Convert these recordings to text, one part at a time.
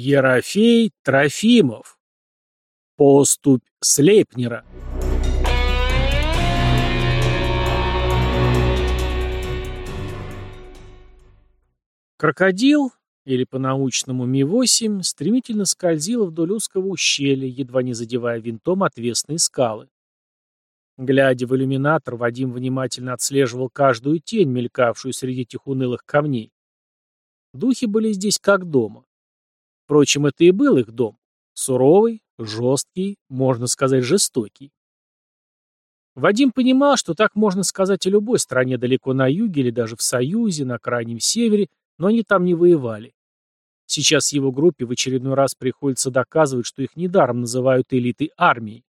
Ерофей Трофимов. Поступь Слейпнера. Крокодил, или по-научному Ми-8, стремительно скользил вдоль узкого ущелья, едва не задевая винтом отвесные скалы. Глядя в иллюминатор, Вадим внимательно отслеживал каждую тень, мелькавшую среди этих унылых камней. Духи были здесь как дома. Впрочем, это и был их дом. Суровый, жесткий, можно сказать, жестокий. Вадим понимал, что так можно сказать о любой стране далеко на юге или даже в Союзе, на Крайнем Севере, но они там не воевали. Сейчас его группе в очередной раз приходится доказывать, что их недаром называют элитой армии.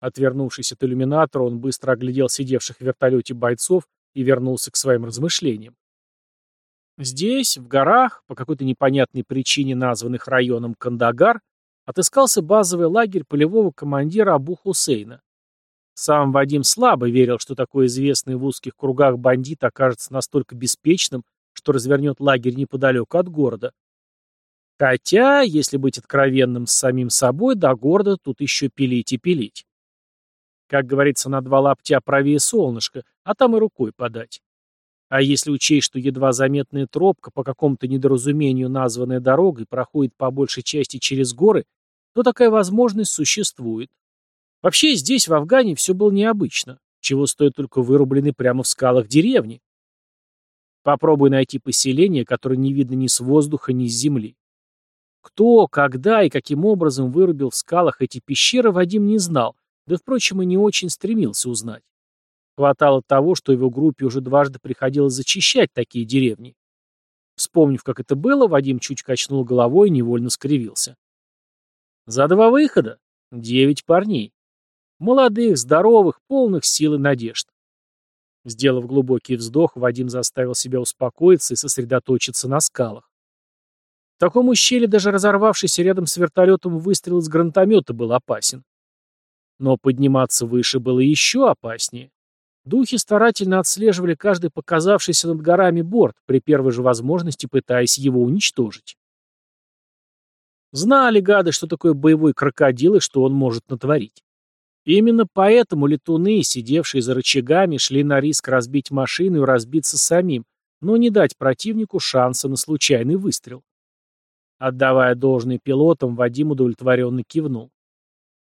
Отвернувшись от иллюминатора, он быстро оглядел сидевших в вертолете бойцов и вернулся к своим размышлениям. Здесь, в горах, по какой-то непонятной причине названных районом Кандагар, отыскался базовый лагерь полевого командира Абу Хусейна. Сам Вадим слабо верил, что такой известный в узких кругах бандит окажется настолько беспечным, что развернет лагерь неподалеку от города. Хотя, если быть откровенным с самим собой, до города тут еще пилить и пилить. Как говорится, на два лаптя правее солнышко, а там и рукой подать. А если учесть, что едва заметная тропка, по какому-то недоразумению названная дорогой, проходит по большей части через горы, то такая возможность существует. Вообще здесь, в Афгане, все было необычно, чего стоит только вырубленный прямо в скалах деревни. Попробуй найти поселение, которое не видно ни с воздуха, ни с земли. Кто, когда и каким образом вырубил в скалах эти пещеры, Вадим не знал, да, впрочем, и не очень стремился узнать. Хватало того, что его группе уже дважды приходилось зачищать такие деревни. Вспомнив, как это было, Вадим чуть качнул головой и невольно скривился. За два выхода девять парней. Молодых, здоровых, полных сил и надежд. Сделав глубокий вздох, Вадим заставил себя успокоиться и сосредоточиться на скалах. В таком ущелье даже разорвавшийся рядом с вертолетом выстрел из гранатомета был опасен. Но подниматься выше было еще опаснее. Духи старательно отслеживали каждый показавшийся над горами борт, при первой же возможности пытаясь его уничтожить. Знали гады, что такое боевой крокодил и что он может натворить. Именно поэтому летуны, сидевшие за рычагами, шли на риск разбить машину и разбиться самим, но не дать противнику шанса на случайный выстрел. Отдавая должное пилотам, Вадим удовлетворенно кивнул.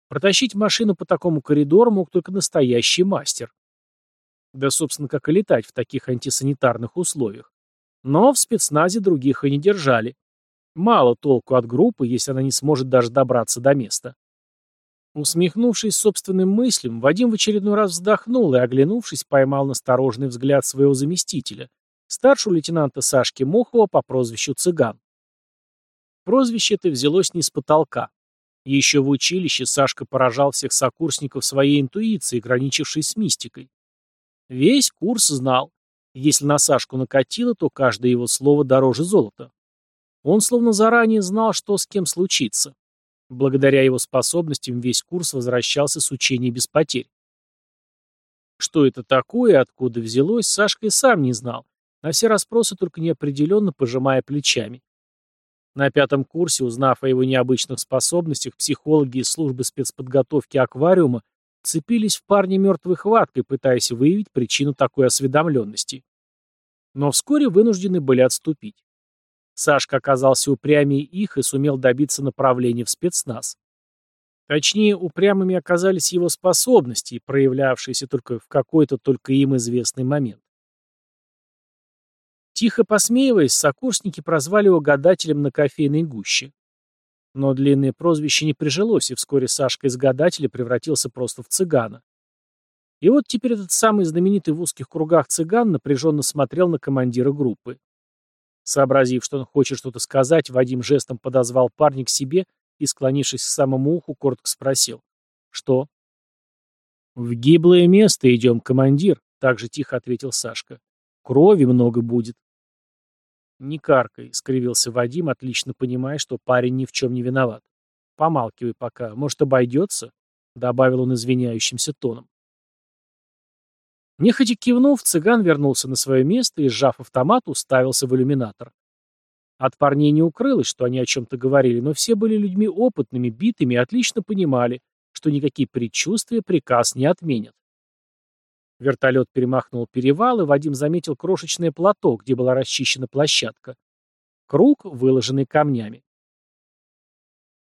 Протащить машину по такому коридору мог только настоящий мастер. Да, собственно, как и летать в таких антисанитарных условиях. Но в спецназе других и не держали. Мало толку от группы, если она не сможет даже добраться до места. Усмехнувшись собственным мыслям, Вадим в очередной раз вздохнул и, оглянувшись, поймал настороженный взгляд своего заместителя, старшего лейтенанта Сашки Мохова по прозвищу Цыган. Прозвище это взялось не с потолка. Еще в училище Сашка поражал всех сокурсников своей интуицией, граничившей с мистикой. Весь курс знал. Если на Сашку накатило, то каждое его слово дороже золота. Он словно заранее знал, что с кем случится. Благодаря его способностям весь курс возвращался с учения без потерь. Что это такое, откуда взялось, Сашка и сам не знал, на все расспросы только неопределенно пожимая плечами. На пятом курсе, узнав о его необычных способностях, психологи из службы спецподготовки аквариума цепились в парня мертвой хваткой, пытаясь выявить причину такой осведомленности. Но вскоре вынуждены были отступить. Сашка оказался упрямее их и сумел добиться направления в спецназ. Точнее, упрямыми оказались его способности, проявлявшиеся только в какой-то только им известный момент. Тихо посмеиваясь, сокурсники прозвали его гадателем на кофейной гуще. Но длинное прозвище не прижилось, и вскоре Сашка из гадателя превратился просто в цыгана. И вот теперь этот самый знаменитый в узких кругах цыган напряженно смотрел на командира группы. Сообразив, что он хочет что-то сказать, Вадим жестом подозвал парня к себе и, склонившись к самому уху, коротко спросил. «Что?» «В гиблое место идем, командир», — также тихо ответил Сашка. «Крови много будет». «Не каркай», — скривился Вадим, отлично понимая, что парень ни в чем не виноват. «Помалкивай пока. Может, обойдется?» — добавил он извиняющимся тоном. Нехотя кивнув, цыган вернулся на свое место и, сжав автомат, уставился в иллюминатор. От парней не укрылось, что они о чем-то говорили, но все были людьми опытными, битыми и отлично понимали, что никакие предчувствия приказ не отменят. Вертолет перемахнул перевал, и Вадим заметил крошечное плато, где была расчищена площадка. Круг, выложенный камнями.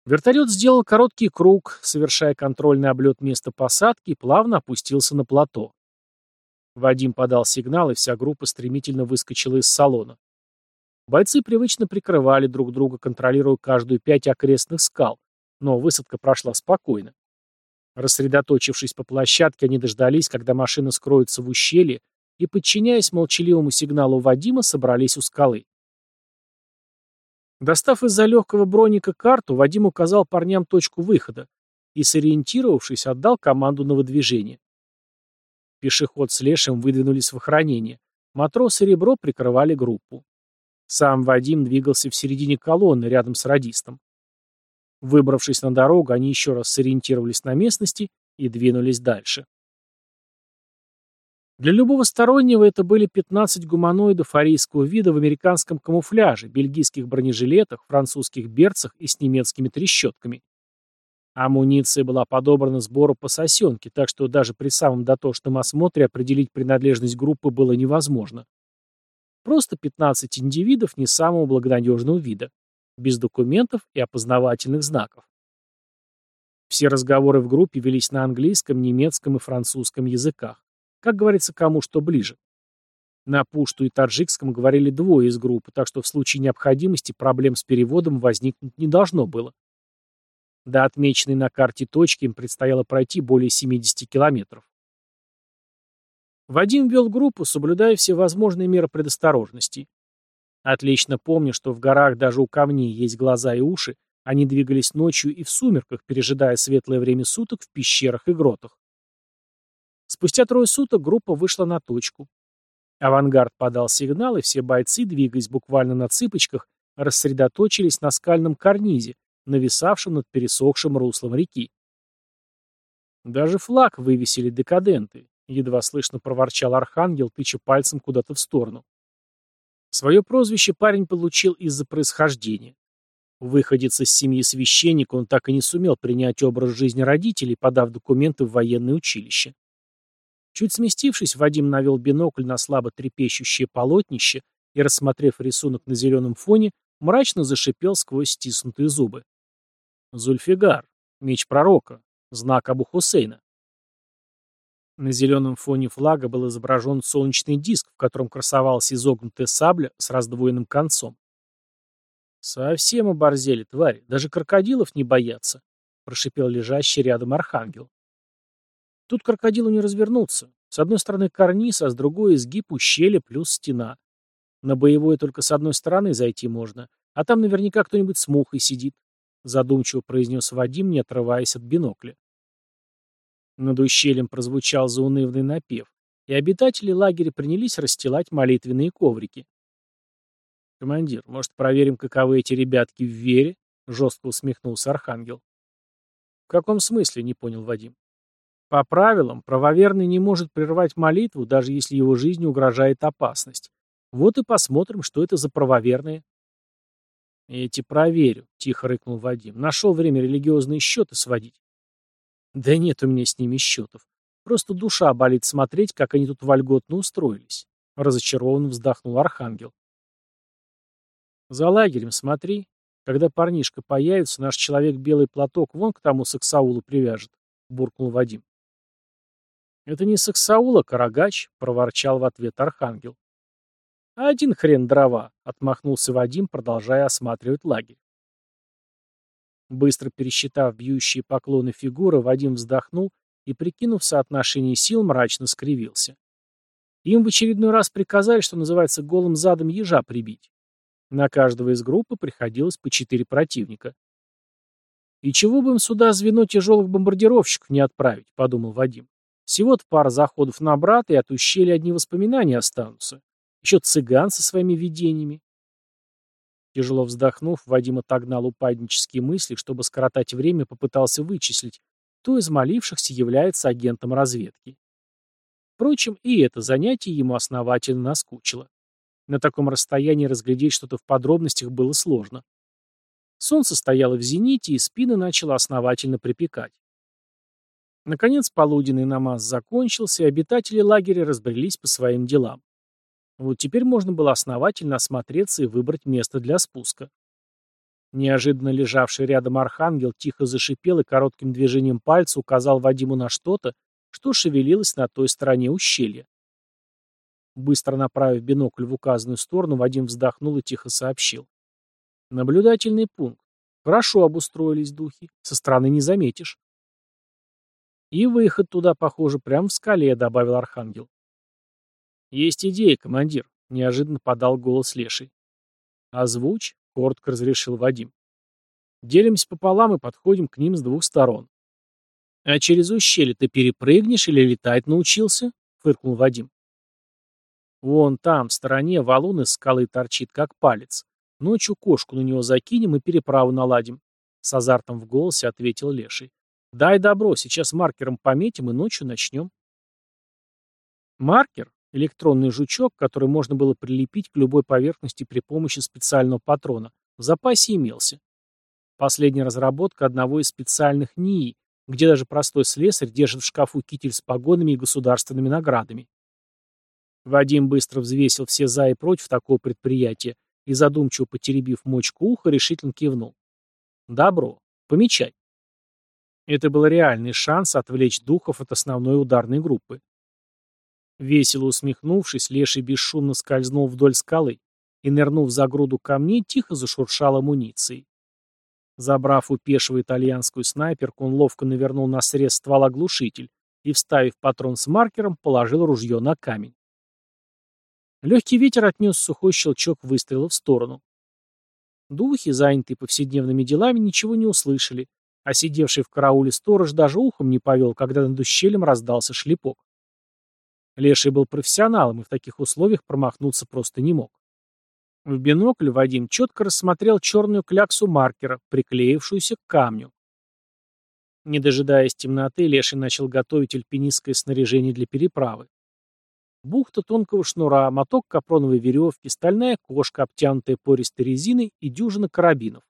Вертолет сделал короткий круг, совершая контрольный облет места посадки и плавно опустился на плато. Вадим подал сигнал, и вся группа стремительно выскочила из салона. Бойцы привычно прикрывали друг друга, контролируя каждую пять окрестных скал, но высадка прошла спокойно. Рассредоточившись по площадке, они дождались, когда машина скроется в ущелье, и, подчиняясь молчаливому сигналу Вадима, собрались у скалы. Достав из-за легкого броника карту, Вадим указал парням точку выхода и, сориентировавшись, отдал команду на выдвижение. Пешеход с Лешем выдвинулись в охранение. Матрос и Ребро прикрывали группу. Сам Вадим двигался в середине колонны, рядом с радистом. Выбравшись на дорогу, они еще раз сориентировались на местности и двинулись дальше. Для любого стороннего это были 15 гуманоидов арийского вида в американском камуфляже, бельгийских бронежилетах, французских берцах и с немецкими трещотками. Амуниция была подобрана сбору по сосенке, так что даже при самом дотошном осмотре определить принадлежность группы было невозможно. Просто 15 индивидов не самого благонадежного вида, без документов и опознавательных знаков. Все разговоры в группе велись на английском, немецком и французском языках. Как говорится, кому что ближе. На пушту и таджикском говорили двое из группы, так что в случае необходимости проблем с переводом возникнуть не должно было. До отмеченной на карте точки им предстояло пройти более 70 километров. Вадим вел группу, соблюдая все возможные меры предосторожности. Отлично помню, что в горах даже у камней есть глаза и уши, они двигались ночью и в сумерках, пережидая светлое время суток в пещерах и гротах. Спустя трое суток группа вышла на точку. Авангард подал сигнал, и все бойцы, двигаясь буквально на цыпочках, рассредоточились на скальном карнизе, нависавшем над пересохшим руслом реки. Даже флаг вывесили декаденты, едва слышно проворчал архангел, тыча пальцем куда-то в сторону. Свое прозвище парень получил из-за происхождения. Выходец из семьи священника, он так и не сумел принять образ жизни родителей, подав документы в военное училище. Чуть сместившись, Вадим навел бинокль на слабо трепещущее полотнище и, рассмотрев рисунок на зеленом фоне, мрачно зашипел сквозь стиснутые зубы. Зульфигар, меч пророка, знак Абу Хусейна. На зеленом фоне флага был изображен солнечный диск, в котором красовалась изогнутая сабля с раздвоенным концом. «Совсем оборзели, твари, даже крокодилов не боятся», — прошипел лежащий рядом архангел. «Тут крокодилу не развернуться. С одной стороны карниз, а с другой изгиб ущелья плюс стена. На боевое только с одной стороны зайти можно, а там наверняка кто-нибудь с мухой сидит задумчиво произнес Вадим, не отрываясь от бинокля. Над ущельем прозвучал заунывный напев, и обитатели лагеря принялись расстилать молитвенные коврики. «Командир, может, проверим, каковы эти ребятки в вере?» — жестко усмехнулся Архангел. «В каком смысле?» — не понял Вадим. «По правилам, правоверный не может прервать молитву, даже если его жизни угрожает опасность. Вот и посмотрим, что это за правоверные». «Эти проверю», — тихо рыкнул Вадим. «Нашел время религиозные счеты сводить». «Да нет у меня с ними счетов. Просто душа болит смотреть, как они тут вольготно устроились», — разочарованно вздохнул Архангел. «За лагерем смотри. Когда парнишка появится, наш человек белый платок вон к тому саксаулу привяжет», — буркнул Вадим. «Это не саксаула, Карагач», — проворчал в ответ Архангел. «Один хрен дрова», — отмахнулся Вадим, продолжая осматривать лагерь. Быстро пересчитав бьющие поклоны фигуры, Вадим вздохнул и, прикинув соотношение сил, мрачно скривился. Им в очередной раз приказали, что называется, голым задом ежа прибить. На каждого из группы приходилось по четыре противника. «И чего бы им сюда звено тяжелых бомбардировщиков не отправить?» — подумал Вадим. «Всего-то пара заходов на брата, и от ущелья одни воспоминания останутся. Еще цыган со своими видениями. Тяжело вздохнув, Вадим отогнал упаднические мысли, чтобы скоротать время, попытался вычислить, кто из молившихся является агентом разведки. Впрочем, и это занятие ему основательно наскучило. На таком расстоянии разглядеть что-то в подробностях было сложно. Солнце стояло в зените, и спина начала основательно припекать. Наконец полуденный намаз закончился, и обитатели лагеря разбрелись по своим делам. Вот теперь можно было основательно осмотреться и выбрать место для спуска. Неожиданно лежавший рядом архангел тихо зашипел и коротким движением пальца указал Вадиму на что-то, что шевелилось на той стороне ущелья. Быстро направив бинокль в указанную сторону, Вадим вздохнул и тихо сообщил. Наблюдательный пункт. Хорошо обустроились духи. Со стороны не заметишь. И выход туда, похоже, прямо в скале, добавил Архангел. Есть идея, командир, неожиданно подал голос Леший. Озвучь, коротко разрешил Вадим. Делимся пополам и подходим к ним с двух сторон. А через ущелье ты перепрыгнешь или летать научился? фыркнул Вадим. Вон там, в стороне, валун из скалы торчит, как палец. Ночью кошку на него закинем и переправу наладим. С азартом в голосе ответил Леший. Дай добро, сейчас маркером пометим и ночью начнем. Маркер — электронный жучок, который можно было прилепить к любой поверхности при помощи специального патрона, в запасе имелся. Последняя разработка одного из специальных НИИ, где даже простой слесарь держит в шкафу китель с погонами и государственными наградами. Вадим быстро взвесил все за и против такого предприятия и, задумчиво потеребив мочку уха, решительно кивнул. «Добро. Помечай». Это был реальный шанс отвлечь духов от основной ударной группы. Весело усмехнувшись, Леший бесшумно скользнул вдоль скалы и, нырнув за груду камней, тихо зашуршал амуницией. Забрав у пешего итальянскую снайперку, он ловко навернул на срез ствола глушитель и, вставив патрон с маркером, положил ружье на камень. Легкий ветер отнес сухой щелчок выстрела в сторону. Духи, занятые повседневными делами, ничего не услышали, а сидевший в карауле сторож даже ухом не повел, когда над ущельем раздался шлепок. Леший был профессионалом и в таких условиях промахнуться просто не мог. В бинокль Вадим четко рассмотрел черную кляксу маркера, приклеившуюся к камню. Не дожидаясь темноты, Леший начал готовить альпинистское снаряжение для переправы. Бухта тонкого шнура, моток капроновой веревки, стальная кошка, обтянутая пористой резиной и дюжина карабинов.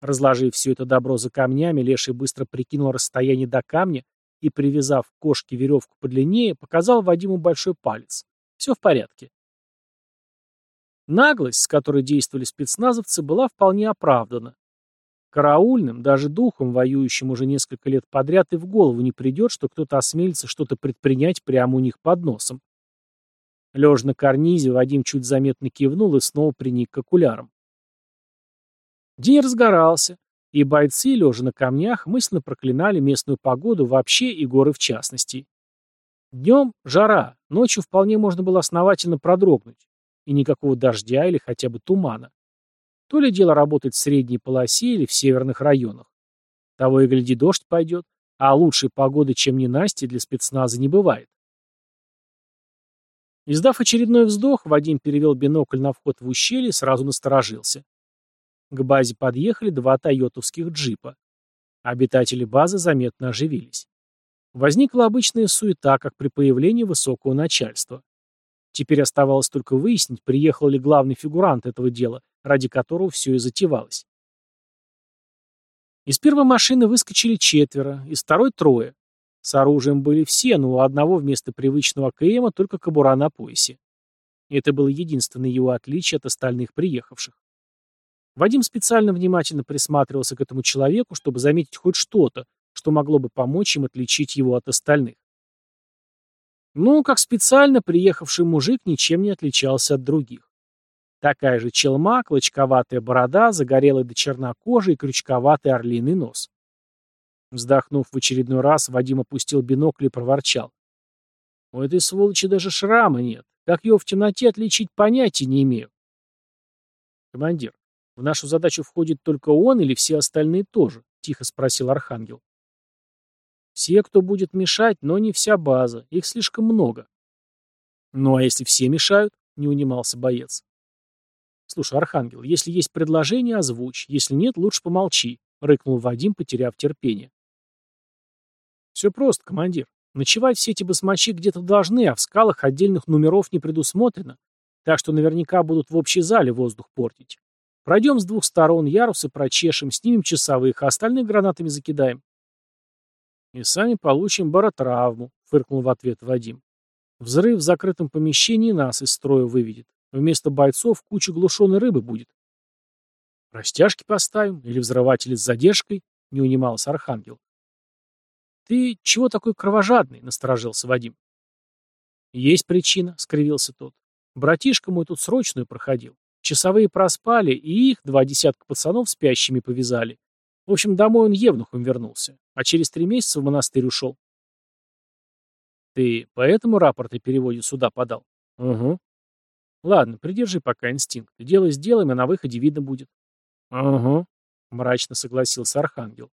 Разложив все это добро за камнями, Леший быстро прикинул расстояние до камня и, привязав к кошке веревку подлиннее, показал Вадиму большой палец. Все в порядке. Наглость, с которой действовали спецназовцы, была вполне оправдана. Караульным, даже духом, воюющим уже несколько лет подряд, и в голову не придет, что кто-то осмелится что-то предпринять прямо у них под носом. Лежа на карнизе, Вадим чуть заметно кивнул и снова приник к окулярам. День разгорался, и бойцы, лежа на камнях, мысленно проклинали местную погоду вообще и горы в частности. Днем жара, ночью вполне можно было основательно продрогнуть, и никакого дождя или хотя бы тумана. То ли дело работать в средней полосе или в северных районах. Того и гляди, дождь пойдет, а лучшей погоды, чем ненастье, для спецназа не бывает. Издав очередной вздох, Вадим перевел бинокль на вход в ущелье и сразу насторожился. К базе подъехали два тойотовских джипа. Обитатели базы заметно оживились. Возникла обычная суета, как при появлении высокого начальства. Теперь оставалось только выяснить, приехал ли главный фигурант этого дела, ради которого все и затевалось. Из первой машины выскочили четверо, из второй трое. С оружием были все, но у одного вместо привычного КМа только кобура на поясе. Это было единственное его отличие от остальных приехавших. Вадим специально внимательно присматривался к этому человеку, чтобы заметить хоть что-то, что могло бы помочь им отличить его от остальных. Ну, как специально приехавший мужик ничем не отличался от других. Такая же челма, клочковатая борода, загорелая до черна кожа и крючковатый орлиный нос. Вздохнув в очередной раз, Вадим опустил бинокль и проворчал. У этой сволочи даже шрама нет. Как его в темноте отличить, понятия не имею. Командир, в нашу задачу входит только он или все остальные тоже? Тихо спросил Архангел. Все, кто будет мешать, но не вся база. Их слишком много. Ну а если все мешают? Не унимался боец. Слушай, Архангел, если есть предложение, озвучь. Если нет, лучше помолчи. Рыкнул Вадим, потеряв терпение. Все просто, командир. Ночевать все эти басмачи где-то должны, а в скалах отдельных номеров не предусмотрено. Так что наверняка будут в общей зале воздух портить. Пройдем с двух сторон ярусы, прочешем, снимем часовых, а остальных гранатами закидаем. И сами получим баротравму, фыркнул в ответ Вадим. Взрыв в закрытом помещении нас из строя выведет. Вместо бойцов куча глушеной рыбы будет. Растяжки поставим или взрыватели с задержкой, не унимался Архангел. Ты чего такой кровожадный? насторожился Вадим. Есть причина, скривился тот. Братишка мой тут срочную проходил. Часовые проспали, и их, два десятка пацанов, спящими повязали. В общем, домой он евнухом вернулся, а через три месяца в монастырь ушел. Ты поэтому рапорты переводе суда подал? Угу. Ладно, придержи пока инстинкт. Дело сделаем, а на выходе видно будет. Угу. Мрачно согласился Архангел.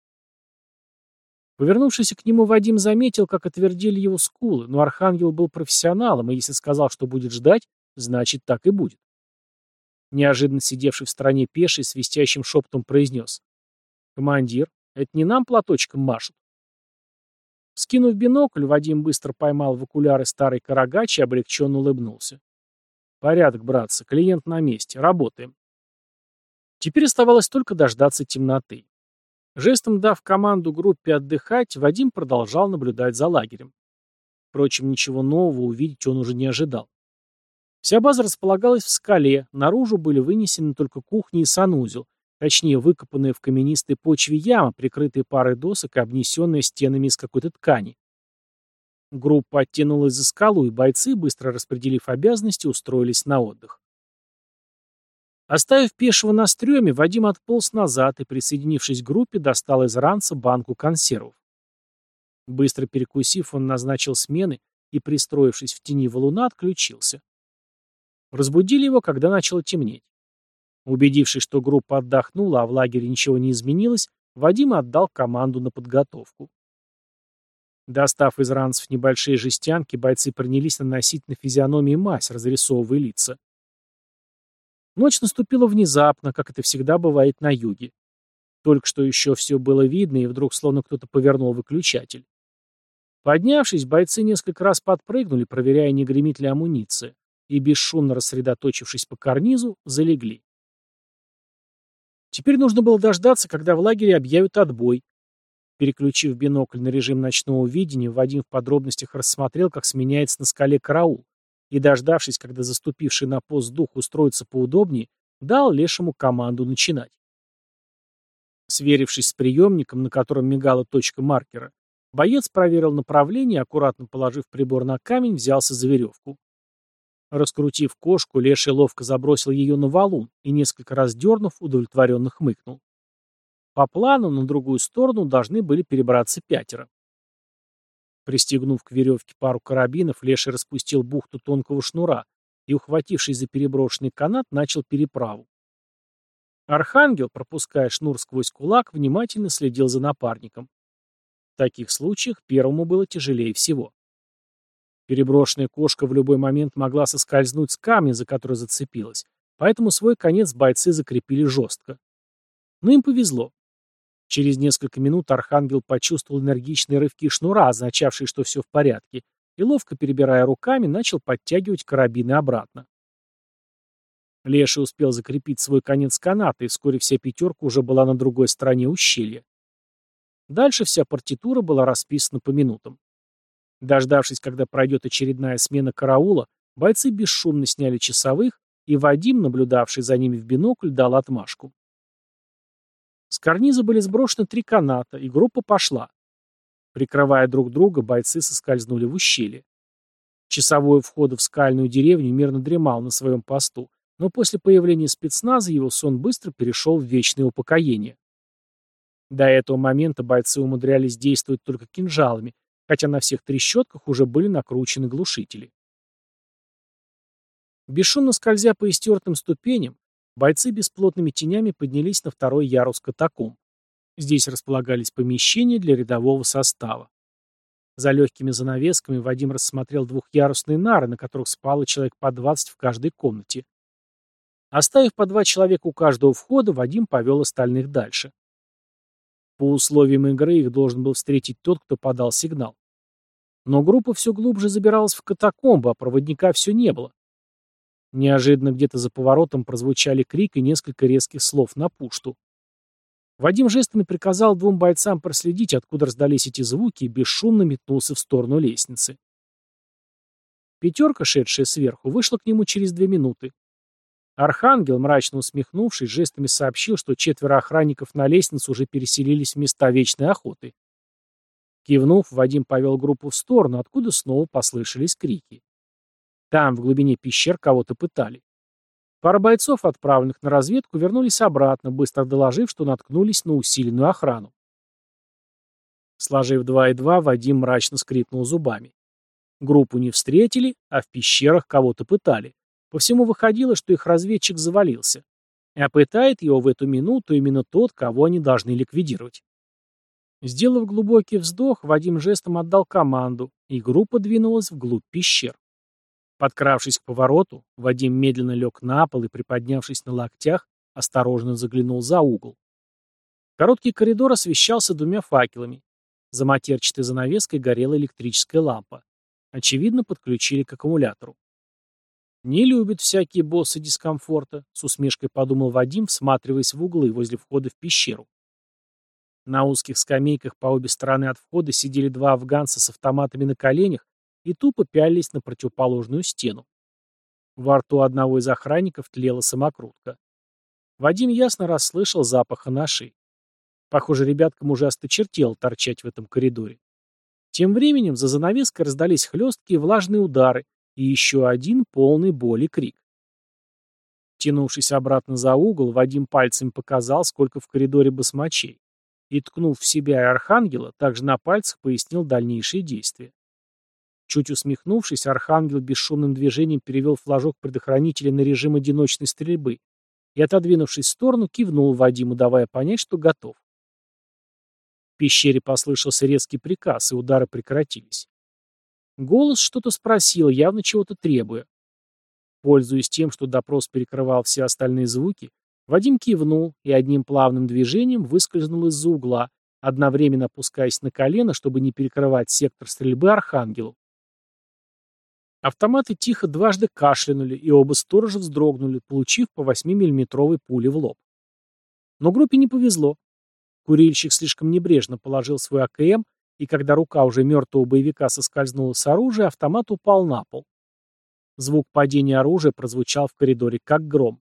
Повернувшись к нему, Вадим заметил, как отвердили его скулы, но Архангел был профессионалом, и если сказал, что будет ждать, значит, так и будет. Неожиданно сидевший в стороне пеший свистящим шепотом произнес. «Командир, это не нам платочком машут?» Скинув бинокль, Вадим быстро поймал в окуляры старый карагач и облегченно улыбнулся. «Порядок, братцы, клиент на месте, работаем». Теперь оставалось только дождаться темноты. Жестом дав команду группе отдыхать, Вадим продолжал наблюдать за лагерем. Впрочем, ничего нового увидеть он уже не ожидал. Вся база располагалась в скале, наружу были вынесены только кухни и санузел, точнее выкопанные в каменистой почве яма, прикрытые парой досок и обнесенные стенами из какой-то ткани. Группа оттянулась за скалу, и бойцы, быстро распределив обязанности, устроились на отдых. Оставив пешего на стреме, Вадим отполз назад и, присоединившись к группе, достал из ранца банку консервов. Быстро перекусив, он назначил смены и, пристроившись в тени валуна, отключился. Разбудили его, когда начало темнеть. Убедившись, что группа отдохнула, а в лагере ничего не изменилось, Вадим отдал команду на подготовку. Достав из ранцев небольшие жестянки, бойцы принялись наносить на физиономии мазь, разрисовывая лица. Ночь наступила внезапно, как это всегда бывает на юге. Только что еще все было видно, и вдруг словно кто-то повернул выключатель. Поднявшись, бойцы несколько раз подпрыгнули, проверяя, не гремит ли амуниция и, бесшумно рассредоточившись по карнизу, залегли. Теперь нужно было дождаться, когда в лагере объявят отбой. Переключив бинокль на режим ночного видения, Вадим в подробностях рассмотрел, как сменяется на скале караул, и, дождавшись, когда заступивший на пост дух устроится поудобнее, дал лешему команду начинать. Сверившись с приемником, на котором мигала точка маркера, боец проверил направление, аккуратно положив прибор на камень, взялся за веревку. Раскрутив кошку, Леший ловко забросил ее на валун и, несколько раз дернув, удовлетворенно хмыкнул. По плану на другую сторону должны были перебраться пятеро. Пристегнув к веревке пару карабинов, Леший распустил бухту тонкого шнура и, ухватившись за переброшенный канат, начал переправу. Архангел, пропуская шнур сквозь кулак, внимательно следил за напарником. В таких случаях первому было тяжелее всего. Переброшенная кошка в любой момент могла соскользнуть с камня, за который зацепилась, поэтому свой конец бойцы закрепили жестко. Но им повезло. Через несколько минут Архангел почувствовал энергичные рывки шнура, означавшие, что все в порядке, и, ловко перебирая руками, начал подтягивать карабины обратно. Леша успел закрепить свой конец каната, и вскоре вся пятерка уже была на другой стороне ущелья. Дальше вся партитура была расписана по минутам. Дождавшись, когда пройдет очередная смена караула, бойцы бесшумно сняли часовых, и Вадим, наблюдавший за ними в бинокль, дал отмашку. С карниза были сброшены три каната, и группа пошла. Прикрывая друг друга, бойцы соскользнули в ущелье. Часовой входа в скальную деревню мирно дремал на своем посту, но после появления спецназа его сон быстро перешел в вечное упокоение. До этого момента бойцы умудрялись действовать только кинжалами, хотя на всех трещотках уже были накручены глушители. Бесшумно скользя по истертым ступеням, бойцы бесплотными тенями поднялись на второй ярус катакомб. Здесь располагались помещения для рядового состава. За легкими занавесками Вадим рассмотрел двухъярусные нары, на которых спало человек по 20 в каждой комнате. Оставив по два человека у каждого входа, Вадим повел остальных дальше. По условиям игры их должен был встретить тот, кто подал сигнал. Но группа все глубже забиралась в катакомбы, а проводника все не было. Неожиданно где-то за поворотом прозвучали крик и несколько резких слов на пушту. Вадим жестами приказал двум бойцам проследить, откуда раздались эти звуки, и бесшумно метнулся в сторону лестницы. Пятерка, шедшая сверху, вышла к нему через две минуты. Архангел, мрачно усмехнувшись, жестами сообщил, что четверо охранников на лестнице уже переселились в места вечной охоты. Кивнув, Вадим повел группу в сторону, откуда снова послышались крики. Там, в глубине пещер, кого-то пытали. Пара бойцов, отправленных на разведку, вернулись обратно, быстро доложив, что наткнулись на усиленную охрану. Сложив два и два, Вадим мрачно скрипнул зубами. Группу не встретили, а в пещерах кого-то пытали. По всему выходило, что их разведчик завалился. А пытает его в эту минуту именно тот, кого они должны ликвидировать. Сделав глубокий вздох, Вадим жестом отдал команду, и группа двинулась вглубь пещер. Подкравшись к повороту, Вадим медленно лег на пол и, приподнявшись на локтях, осторожно заглянул за угол. Короткий коридор освещался двумя факелами. За матерчатой занавеской горела электрическая лампа. Очевидно, подключили к аккумулятору. «Не любят всякие боссы дискомфорта», — с усмешкой подумал Вадим, всматриваясь в углы возле входа в пещеру. На узких скамейках по обе стороны от входа сидели два афганца с автоматами на коленях и тупо пялились на противоположную стену. Во рту одного из охранников тлела самокрутка. Вадим ясно расслышал запах анаши. Похоже, ребяткам уже осточертело торчать в этом коридоре. Тем временем за занавеской раздались хлесткие влажные удары и еще один полный боли крик. Тянувшись обратно за угол, Вадим пальцем показал, сколько в коридоре басмачей, и, ткнув в себя и архангела, также на пальцах пояснил дальнейшие действия. Чуть усмехнувшись, архангел бесшумным движением перевел флажок предохранителя на режим одиночной стрельбы и, отодвинувшись в сторону, кивнул Вадиму, давая понять, что готов. В пещере послышался резкий приказ, и удары прекратились. Голос что-то спросил, явно чего-то требуя. Пользуясь тем, что допрос перекрывал все остальные звуки, Вадим кивнул и одним плавным движением выскользнул из-за угла, одновременно опускаясь на колено, чтобы не перекрывать сектор стрельбы архангелу. Автоматы тихо дважды кашлянули, и оба сторожа вздрогнули, получив по 8-миллиметровой пуле в лоб. Но группе не повезло. Курильщик слишком небрежно положил свой АКМ, и когда рука уже мертвого боевика соскользнула с оружия, автомат упал на пол. Звук падения оружия прозвучал в коридоре как гром.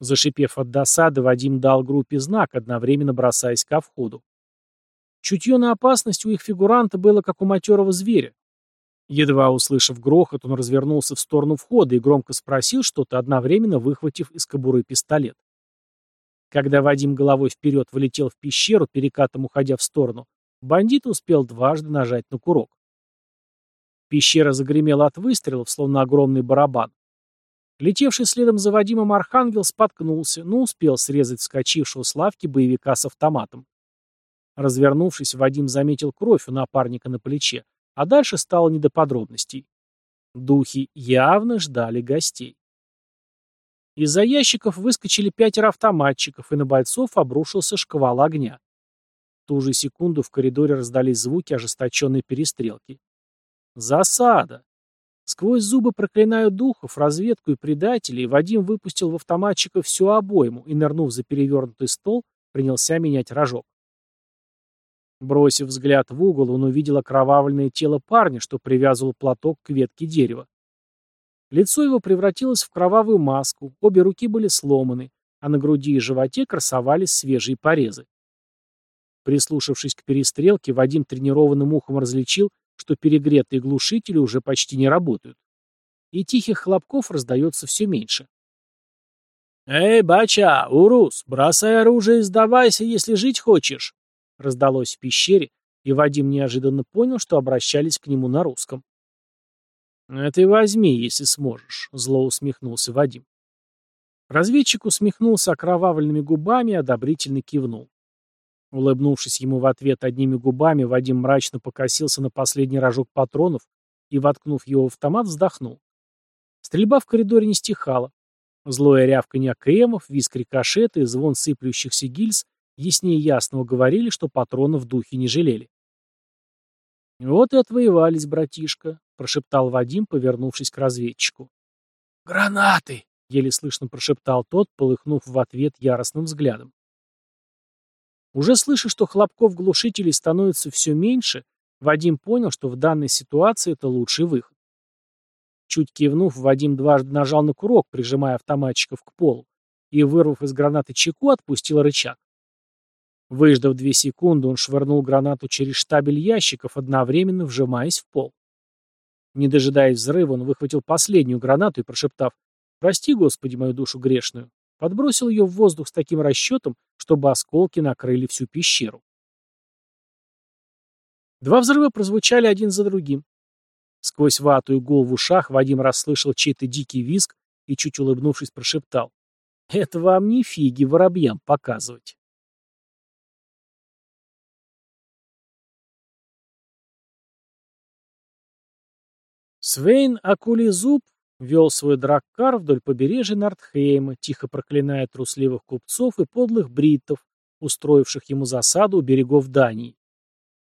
Зашипев от досады, Вадим дал группе знак, одновременно бросаясь ко входу. Чутье на опасность у их фигуранта было как у матерого зверя, Едва услышав грохот, он развернулся в сторону входа и громко спросил что-то, одновременно выхватив из кобуры пистолет. Когда Вадим головой вперед влетел в пещеру, перекатом уходя в сторону, бандит успел дважды нажать на курок. Пещера загремела от выстрелов, словно огромный барабан. Летевший следом за Вадимом архангел споткнулся, но успел срезать вскочившего с лавки боевика с автоматом. Развернувшись, Вадим заметил кровь у напарника на плече, а дальше стало не до подробностей. Духи явно ждали гостей. Из-за ящиков выскочили пятеро автоматчиков, и на бойцов обрушился шквал огня. Ту же секунду в коридоре раздались звуки ожесточенной перестрелки. Засада! Сквозь зубы проклиная духов, разведку и предателей, Вадим выпустил в автоматчиков всю обойму и, нырнув за перевернутый стол, принялся менять рожок. Бросив взгляд в угол, он увидел окровавленное тело парня, что привязывал платок к ветке дерева. Лицо его превратилось в кровавую маску, обе руки были сломаны, а на груди и животе красовались свежие порезы. Прислушавшись к перестрелке, Вадим тренированным ухом различил, что перегретые глушители уже почти не работают. И тихих хлопков раздается все меньше. «Эй, бача, урус, бросай оружие и сдавайся, если жить хочешь!» Раздалось в пещере, и Вадим неожиданно понял, что обращались к нему на русском. «Это и возьми, если сможешь», — зло усмехнулся Вадим. Разведчик усмехнулся окровавленными губами и одобрительно кивнул. Улыбнувшись ему в ответ одними губами, Вадим мрачно покосился на последний рожок патронов и, воткнув его в автомат, вздохнул. Стрельба в коридоре не стихала. Злое рявканье АКМов, визг рикошета и звон сыплющихся гильз яснее ясного говорили, что патронов в духе не жалели. «Вот и отвоевались, братишка», — прошептал Вадим, повернувшись к разведчику. «Гранаты!» — еле слышно прошептал тот, полыхнув в ответ яростным взглядом. Уже слыша, что хлопков глушителей становится все меньше, Вадим понял, что в данной ситуации это лучший выход. Чуть кивнув, Вадим дважды нажал на курок, прижимая автоматчиков к полу, и, вырвав из гранаты чеку, отпустил рычаг. Выждав две секунды, он швырнул гранату через штабель ящиков, одновременно вжимаясь в пол. Не дожидаясь взрыва, он выхватил последнюю гранату и, прошептав «Прости, Господи, мою душу грешную», подбросил ее в воздух с таким расчетом, чтобы осколки накрыли всю пещеру. Два взрыва прозвучали один за другим. Сквозь вату и гул в ушах Вадим расслышал чей-то дикий визг и, чуть улыбнувшись, прошептал «Это вам не фиги воробьям показывать». Свейн Акулизуб вел свой драккар вдоль побережья Нортхейма, тихо проклиная трусливых купцов и подлых бриттов, устроивших ему засаду у берегов Дании.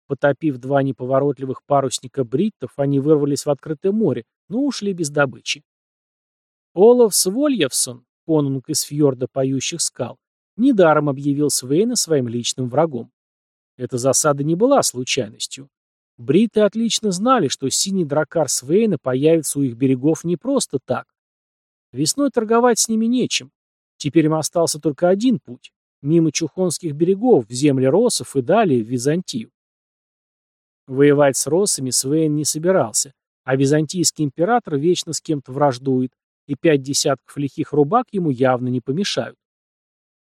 Потопив два неповоротливых парусника бриттов, они вырвались в открытое море, но ушли без добычи. Олаф Свольевсон, конунг из фьорда поющих скал, недаром объявил Свейна своим личным врагом. Эта засада не была случайностью. Бриты отлично знали, что синий дракар Свейна появится у их берегов не просто так. Весной торговать с ними нечем. Теперь им остался только один путь – мимо Чухонских берегов, в земли Росов и далее в Византию. Воевать с россами Свейн не собирался, а византийский император вечно с кем-то враждует, и пять десятков лихих рубак ему явно не помешают.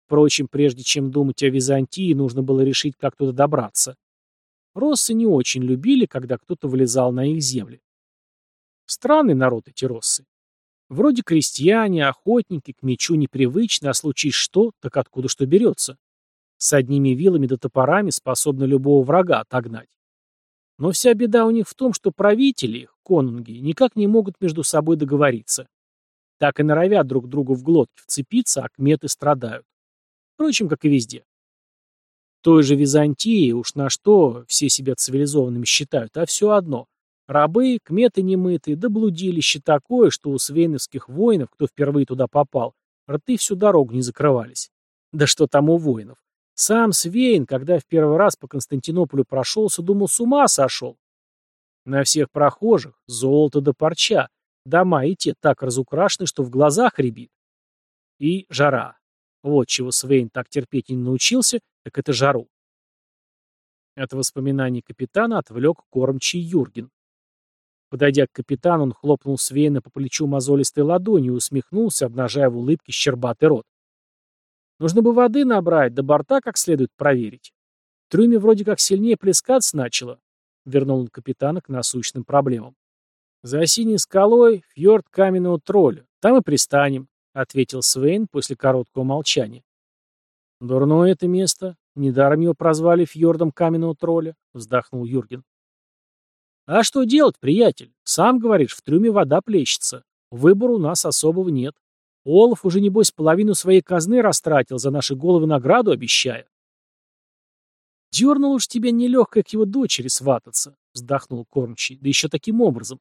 Впрочем, прежде чем думать о Византии, нужно было решить, как туда добраться. Россы не очень любили, когда кто-то влезал на их земли. Странный народ эти россы. Вроде крестьяне, охотники, к мечу непривычны, а случись что, так откуда что берется. С одними вилами да топорами способны любого врага отогнать. Но вся беда у них в том, что правители их, конунги, никак не могут между собой договориться. Так и норовят друг другу в глотки вцепиться, а кметы страдают. Впрочем, как и везде. Той же Византии уж на что все себя цивилизованными считают, а все одно. Рабы, кметы немытые, да блудилище такое, что у свейновских воинов, кто впервые туда попал, рты всю дорогу не закрывались. Да что там у воинов. Сам Свейн, когда в первый раз по Константинополю прошелся, думал, с ума сошел. На всех прохожих золото да парча, дома и те так разукрашены, что в глазах рябит. И жара. Вот чего Свейн так терпеть не научился, так это жару. От воспоминаний капитана отвлек кормчий Юрген. Подойдя к капитану, он хлопнул Свейна по плечу мозолистой ладонью и усмехнулся, обнажая в улыбке щербатый рот. Нужно бы воды набрать, до борта как следует проверить. В трюме вроде как сильнее плескаться начало. Вернул он капитана к насущным проблемам. За синей скалой фьорд каменного тролля. Там и пристанем, ответил Свейн после короткого молчания. Дурное это место. Недаром его прозвали фьордом каменного тролля, вздохнул Юрген. А что делать, приятель? Сам говоришь, в трюме вода плещется. Выбора у нас особого нет. Олаф уже, небось, половину своей казны растратил, за наши головы награду обещая. Дернул уж тебя нелегко к его дочери свататься, вздохнул кормчий, да еще таким образом.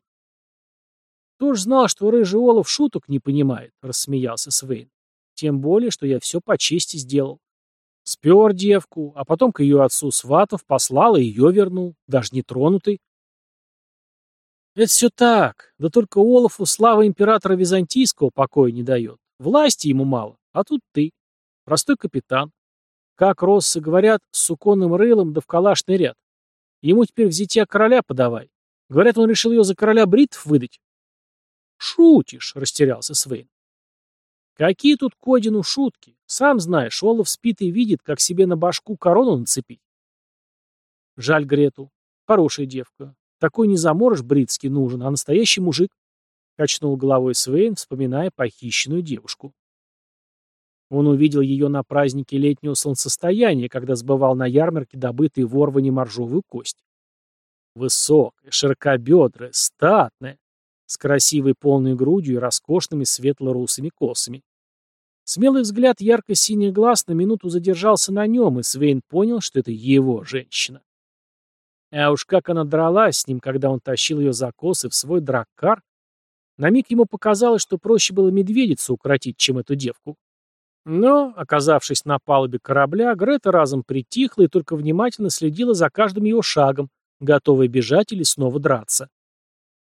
Тоже знал, что рыжий Олаф шуток не понимает, рассмеялся Свейн. Тем более, что я все по чести сделал. Спер девку, а потом к ее отцу сватов послал и ее вернул, даже не тронутый. Это все так, да только Олафу слава императора Византийского покоя не дает. Власти ему мало, а тут ты. Простой капитан. Как россы говорят, с суконным рылом да в калашный ряд. Ему теперь в зятья короля подавай. Говорят, он решил ее за короля бритв выдать. Шутишь, растерялся Свейн. Какие тут Кодину шутки? Сам знаешь, Олаф спит и видит, как себе на башку корону нацепить. Жаль Грету. Хорошая девка. Такой не заморож бритский нужен, а настоящий мужик. Качнул головой Свейн, вспоминая похищенную девушку. Он увидел ее на празднике летнего солнцестояния, когда сбывал на ярмарке добытые в Орване моржовую кость. Высокая, широкобедрая, статная, с красивой полной грудью и роскошными светло-русыми косами. Смелый взгляд ярко-синих глаз на минуту задержался на нем, и Свейн понял, что это его женщина. А уж как она дралась с ним, когда он тащил ее за косы в свой драккар. На миг ему показалось, что проще было медведицу укротить, чем эту девку. Но, оказавшись на палубе корабля, Грета разом притихла и только внимательно следила за каждым его шагом, готовая бежать или снова драться.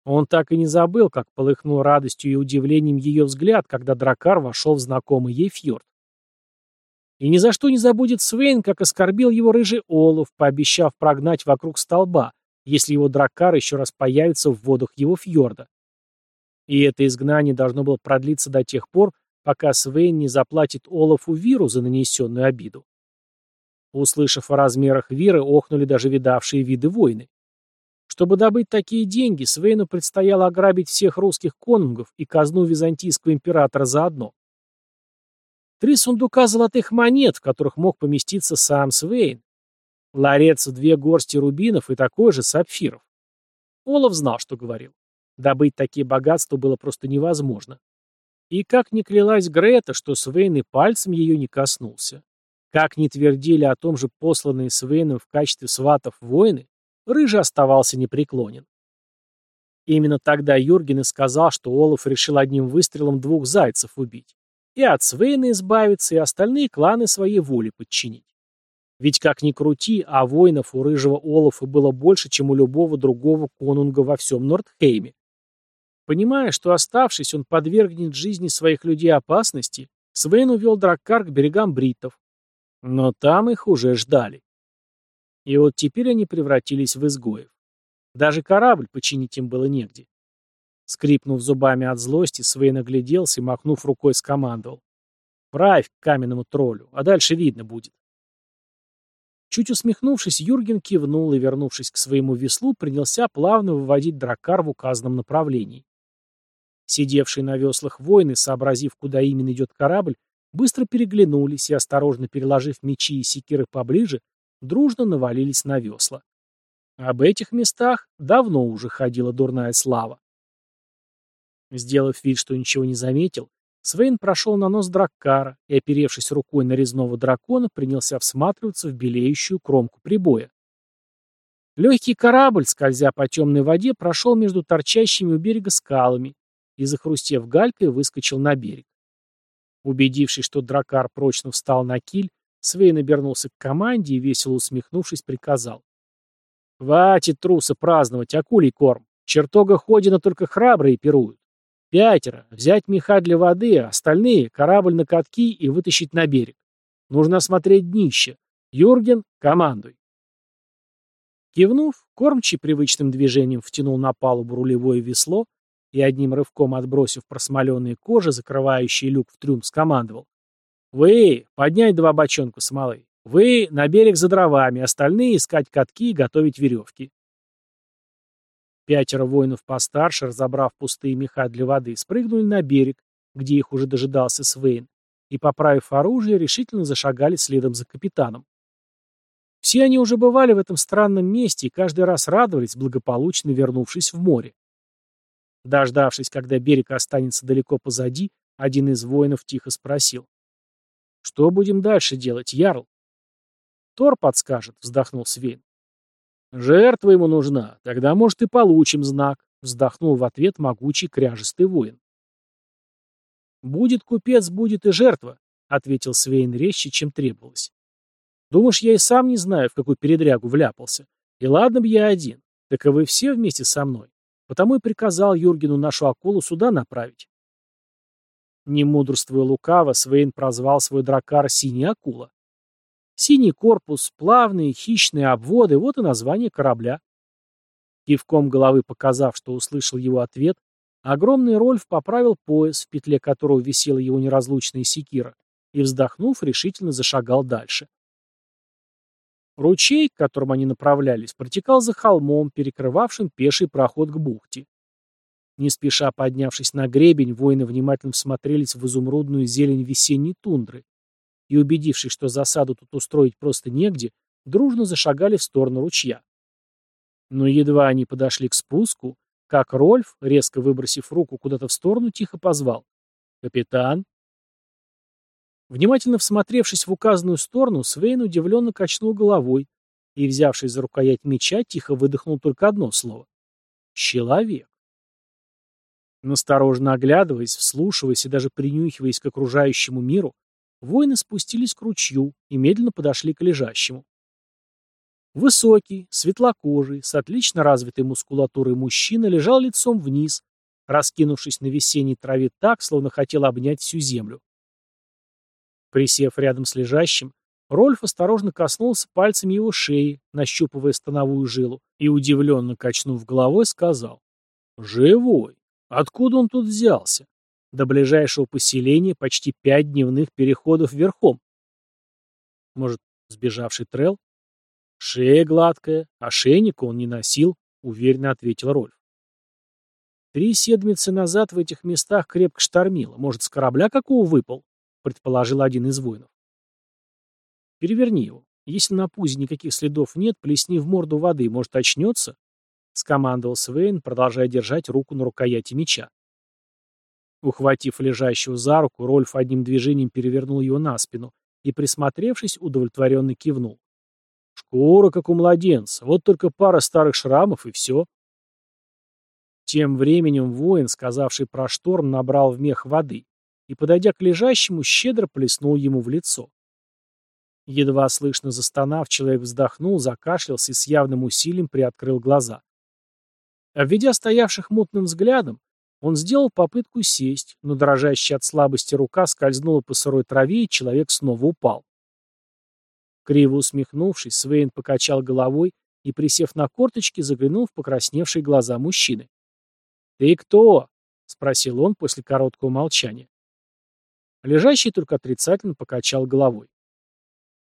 Он так и не забыл, как полыхнул радостью и удивлением ее взгляд, когда дракар вошел в знакомый ей фьорд. И ни за что не забудет Свейн, как оскорбил его рыжий олов, пообещав прогнать вокруг столба, если его дракар еще раз появится в водах его фьорда. И это изгнание должно было продлиться до тех пор, пока Свейн не заплатит Олафу Виру за нанесенную обиду. Услышав о размерах Виры, охнули даже видавшие виды войны. Чтобы добыть такие деньги, Свейну предстояло ограбить всех русских конунгов и казну византийского императора заодно. Три сундука золотых монет, в которых мог поместиться сам Свейн. Ларец в две горсти рубинов и такой же сапфиров. Олаф знал, что говорил. Добыть такие богатства было просто невозможно. И как ни клялась Грета, что Свейн и пальцем ее не коснулся. Как ни твердили о том же посланные Свейном в качестве сватов воины, Рыжий оставался непреклонен. Именно тогда Юрген и сказал, что Олаф решил одним выстрелом двух зайцев убить. И от Свейна избавиться, и остальные кланы своей воли подчинить. Ведь как ни крути, а воинов у рыжего Олафа было больше, чем у любого другого конунга во всем Нордхейме. Понимая, что оставшись, он подвергнет жизни своих людей опасности, Свейн увел Драккар к берегам бриттов. Но там их уже ждали. И вот теперь они превратились в изгоев. Даже корабль починить им было негде. Скрипнув зубами от злости, Свейн огляделся и, махнув рукой, скомандовал. «Правь к каменному троллю, а дальше видно будет». Чуть усмехнувшись, Юрген кивнул и, вернувшись к своему веслу, принялся плавно выводить дракар в указанном направлении. Сидевшие на веслах воины, сообразив, куда именно идет корабль, быстро переглянулись и, осторожно переложив мечи и секиры поближе, дружно навалились на весла. Об этих местах давно уже ходила дурная слава. Сделав вид, что ничего не заметил, Свейн прошел на нос драккара и, оперевшись рукой на резного дракона, принялся всматриваться в белеющую кромку прибоя. Легкий корабль, скользя по темной воде, прошел между торчащими у берега скалами и, захрустев галькой, выскочил на берег. Убедившись, что дракар прочно встал на киль, Свейн обернулся к команде и, весело усмехнувшись, приказал. «Хватит, трусы, праздновать, акулий корм. Чертога Ходина только храбрые пируют. Пятеро. Взять меха для воды, а остальные — корабль на катки и вытащить на берег. Нужно осмотреть днище. Юрген, командуй». Кивнув, кормчий привычным движением втянул на палубу рулевое весло и, одним рывком отбросив просмоленные кожи, закрывающие люк в трюм, скомандовал. «Вы, поднять два бочонка смолы. Вы на берег за дровами, остальные искать катки и готовить веревки». Пятеро воинов постарше, разобрав пустые меха для воды, спрыгнули на берег, где их уже дожидался Свейн, и, поправив оружие, решительно зашагали следом за капитаном. Все они уже бывали в этом странном месте и каждый раз радовались, благополучно вернувшись в море. Дождавшись, когда берег останется далеко позади, один из воинов тихо спросил. Что будем дальше делать, Ярл? Тор подскажет, вздохнул Свейн. Жертва ему нужна, тогда, может, и получим знак, вздохнул в ответ могучий кряжестый воин. Будет купец, будет и жертва, ответил Свейн резче, чем требовалось. Думаешь, я и сам не знаю, в какую передрягу вляпался. И ладно б я один, так и вы все вместе со мной. Потому и приказал Юргену нашу акулу сюда направить. Не мудрствуя лукаво, Свейн прозвал свой дракар «Синяя акула». Синий корпус, плавные, хищные обводы — вот и название корабля. Кивком головы показав, что услышал его ответ, огромный Рольф поправил пояс, в петле которого висела его неразлучная секира, и, вздохнув, решительно зашагал дальше. Ручей, к которому они направлялись, протекал за холмом, перекрывавшим пеший проход к бухте. Не спеша поднявшись на гребень, воины внимательно смотрелись в изумрудную зелень весенней тундры и, убедившись, что засаду тут устроить просто негде, дружно зашагали в сторону ручья. Но едва они подошли к спуску, как Рольф, резко выбросив руку куда-то в сторону, тихо позвал. «Капитан!» Внимательно всмотревшись в указанную сторону, Свейн удивленно качнул головой и, взявшись за рукоять меча, тихо выдохнул только одно слово. «Человек!» Настороженно оглядываясь, вслушиваясь и даже принюхиваясь к окружающему миру, воины спустились к ручью и медленно подошли к лежащему. Высокий, светлокожий, с отлично развитой мускулатурой мужчина лежал лицом вниз, раскинувшись на весенней траве так, словно хотел обнять всю землю. Присев рядом с лежащим, Рольф осторожно коснулся пальцами его шеи, нащупывая становую жилу, и, удивленно качнув головой, сказал «Живой! Откуда он тут взялся? До ближайшего поселения почти пять дневных переходов верхом. Может, сбежавший Трел? Шея гладкая, ошейника он не носил, уверенно ответил Рольф. Три седмицы назад в этих местах крепко штормило. Может, с корабля какого выпал? Предположил один из воинов. Переверни его. Если на пузе никаких следов нет, плесни в морду воды, может, очнется? Скомандовал Свейн, продолжая держать руку на рукояти меча. Ухватив лежащего за руку, Рольф одним движением перевернул его на спину и, присмотревшись, удовлетворенно кивнул. Шкура, как у младенца, вот только пара старых шрамов и все. Тем временем воин, сказавший про шторм, набрал в мех воды и, подойдя к лежащему, щедро плеснул ему в лицо. Едва слышно застонав, человек вздохнул, закашлялся и с явным усилием приоткрыл глаза. Обведя стоявших мутным взглядом, он сделал попытку сесть, но дрожащая от слабости рука скользнула по сырой траве, и человек снова упал. Криво усмехнувшись, Свейн покачал головой и, присев на корточки, заглянул в покрасневшие глаза мужчины. «Ты кто?» — спросил он после короткого молчания. Лежащий только отрицательно покачал головой.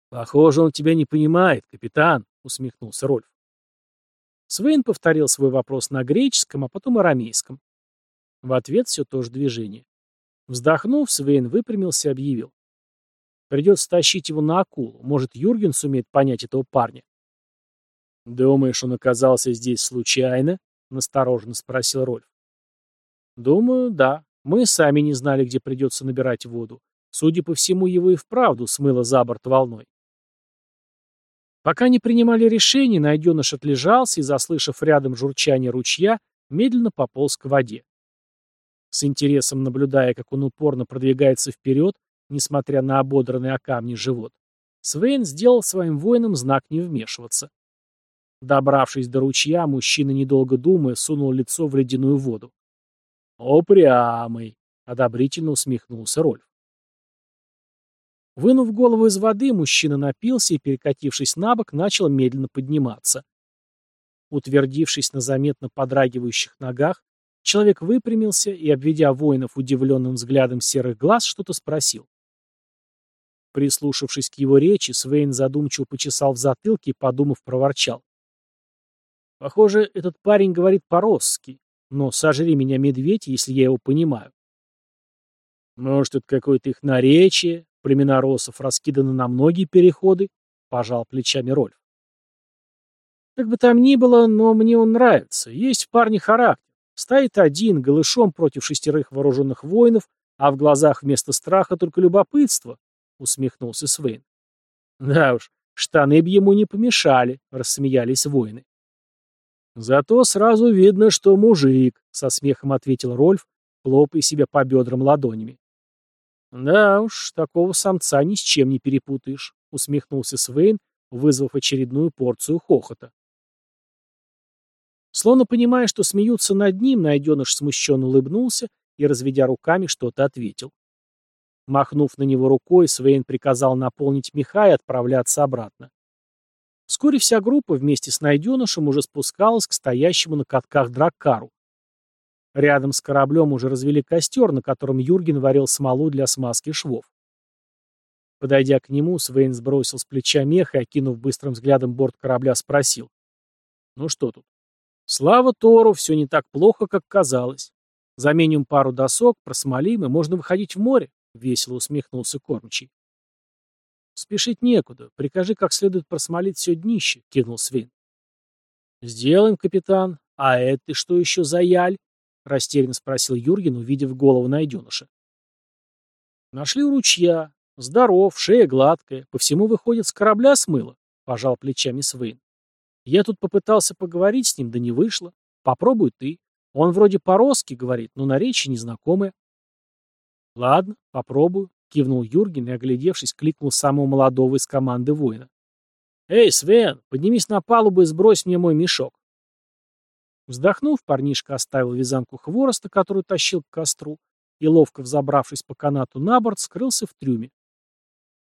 «Похоже, он тебя не понимает, капитан», — усмехнулся Рольф. Свейн повторил свой вопрос на греческом, а потом арамейском. В ответ все то же движение. Вздохнув, Свейн выпрямился и объявил. Придется тащить его на акулу. Может, Юрген сумеет понять этого парня? «Думаешь, он оказался здесь случайно?» — настороженно спросил Рольф. «Думаю, да. Мы сами не знали, где придется набирать воду. Судя по всему, его и вправду смыло за борт волной. Пока не принимали решение, найденыш отлежался и, заслышав рядом журчание ручья, медленно пополз к воде. С интересом наблюдая, как он упорно продвигается вперед, несмотря на ободранный о камни живот, Свейн сделал своим воинам знак не вмешиваться. Добравшись до ручья, мужчина, недолго думая, сунул лицо в ледяную воду. «Упрямый!» — одобрительно усмехнулся Рольф. Вынув голову из воды, мужчина напился и, перекатившись на бок, начал медленно подниматься. Утвердившись на заметно подрагивающих ногах, человек выпрямился и, обведя воинов удивленным взглядом серых глаз, что-то спросил. Прислушавшись к его речи, Свейн задумчиво почесал в затылке и, подумав, проворчал. «Похоже, этот парень говорит по-росски, но сожри меня, медведь, если я его понимаю». «Может, это какое-то их наречие, племена россов раскиданы на многие переходы?» — пожал плечами Рольф. «Как бы там ни было, но мне он нравится. Есть в парне характер. Стоит один, голышом против шестерых вооруженных воинов, а в глазах вместо страха только любопытство, — усмехнулся Свейн. «Да уж, штаны б ему не помешали», — рассмеялись воины. «Зато сразу видно, что мужик», — со смехом ответил Рольф, хлопая себя по бедрам ладонями. «Да уж, такого самца ни с чем не перепутаешь», — усмехнулся Свейн, вызвав очередную порцию хохота. Словно понимая, что смеются над ним, найденыш смущенно улыбнулся и, разведя руками, что-то ответил. Махнув на него рукой, Свейн приказал наполнить меха и отправляться обратно. Вскоре вся группа вместе с найденышем уже спускалась к стоящему на катках драккару. Рядом с кораблем уже развели костер, на котором Юрген варил смолу для смазки швов. Подойдя к нему, Свейн сбросил с плеча мех и, окинув быстрым взглядом борт корабля, спросил. «Ну что тут?» «Слава Тору, все не так плохо, как казалось. Заменим пару досок, просмолим, и можно выходить в море. — весело усмехнулся кормчий. «Спешить некуда. Прикажи как следует просмолить все днище», — кинул Свин. «Сделаем, капитан. А это что еще за яль?» — растерянно спросил Юрген, увидев голову найденыша. «Нашли у ручья. Здоров, шея гладкая. По всему, выходит, с корабля смыло», — пожал плечами Свин. «Я тут попытался поговорить с ним, да не вышло. Попробуй ты. Он вроде по-русски говорит, но наречие незнакомое. Ладно, попробую, кивнул Юрген и, оглядевшись, кликнул самого молодого из команды воина. «Эй, Свен, поднимись на палубу и сбрось мне мой мешок». Вздохнув, парнишка оставил вязанку хвороста, которую тащил к костру, и, ловко взобравшись по канату на борт, скрылся в трюме.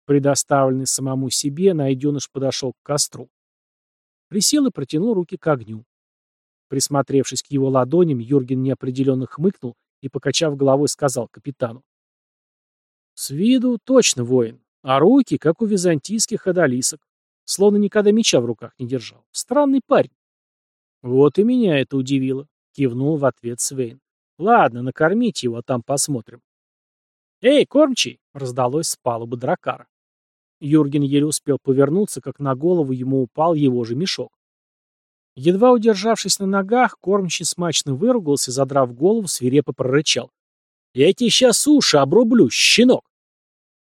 Предоставленный самому себе, найденыш подошел к костру. Присел и протянул руки к огню. Присмотревшись к его ладоням, Юрген неопределенно хмыкнул и, покачав головой, сказал капитану. «С виду точно воин, а руки, как у византийских одолисок, словно никогда меча в руках не держал. Странный парень». «Вот и меня это удивило», — кивнул в ответ Свейн. «Ладно, накормите его, а там посмотрим». «Эй, кормчий!» — раздалось с палубы дракара. Юрген еле успел повернуться, как на голову ему упал его же мешок. Едва удержавшись на ногах, кормчий смачно выругался, задрав голову, свирепо прорычал. «Я тебе сейчас уши обрублю, щенок!»